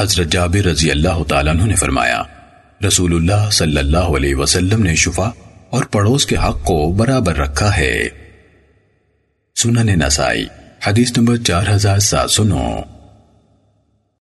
حضرت جابر رضی اللہ تعالیٰ عنہ نے فرمایا، رسول اللہ صلی اللہ علیہ وسلم نے شفا اور پڑوس کے حق کو برابر رکھا ہے۔ سنن نسائی، حدیث نمبر چار ہزار سات سو نو۔